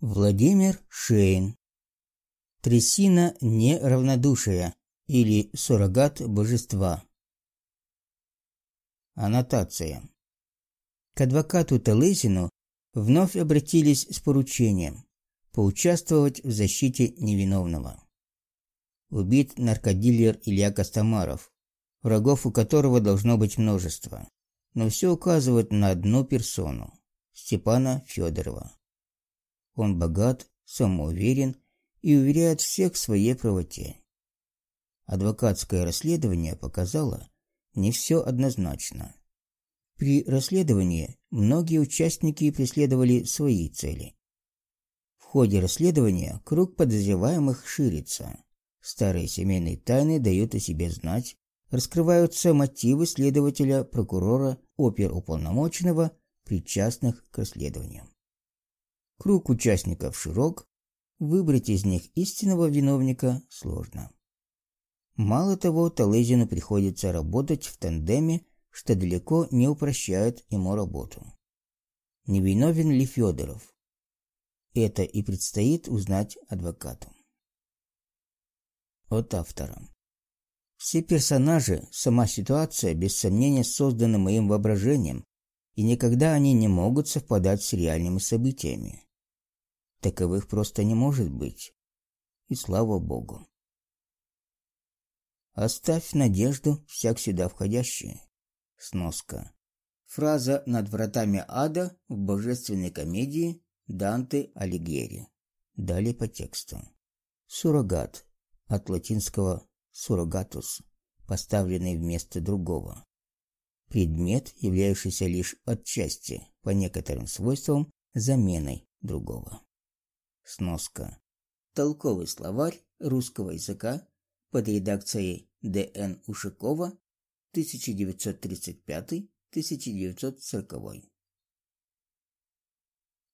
Владимир Шейн. Трясина неравнодушия или суррогат божества. Аннотация. К адвокату Талызину вновь обратились с поручением поучаствовать в защите невиновного. Убит наркодилер Илья Костомаров, врагов у которого должно быть множество, но все указывает на одну персону – Степана Федорова. Он богат, самоуверен и уверяет всех в своей правоте. Адвокатское расследование показало не все однозначно. При расследовании многие участники преследовали свои цели. В ходе расследования круг подозреваемых ширится. Старые семейные тайны дают о себе знать, раскрываются мотивы следователя, прокурора, оперуполномоченного, причастных к расследованию. Круг участников широк, выбрать из них истинного виновника сложно. Мало того, Талызину приходится работать в тандеме что далеко не упрощает ему работу. Невиновен ли Федоров? Это и предстоит узнать адвокату. От автора. Все персонажи, сама ситуация, без сомнения, созданы моим воображением, и никогда они не могут совпадать с реальными событиями. Таковых просто не может быть. И слава Богу. Оставь надежду всяк сюда входящий. Сноска. Фраза над вратами ада в божественной комедии Данте Алигьери. Далее по тексту. Суррогат от латинского surrogatus, поставленный вместо другого. Предмет, являющийся лишь отчасти по некоторым свойствам заменой другого. Сноска. Толковый словарь русского языка под редакцией Д.Н. Ушакова 1935-1940.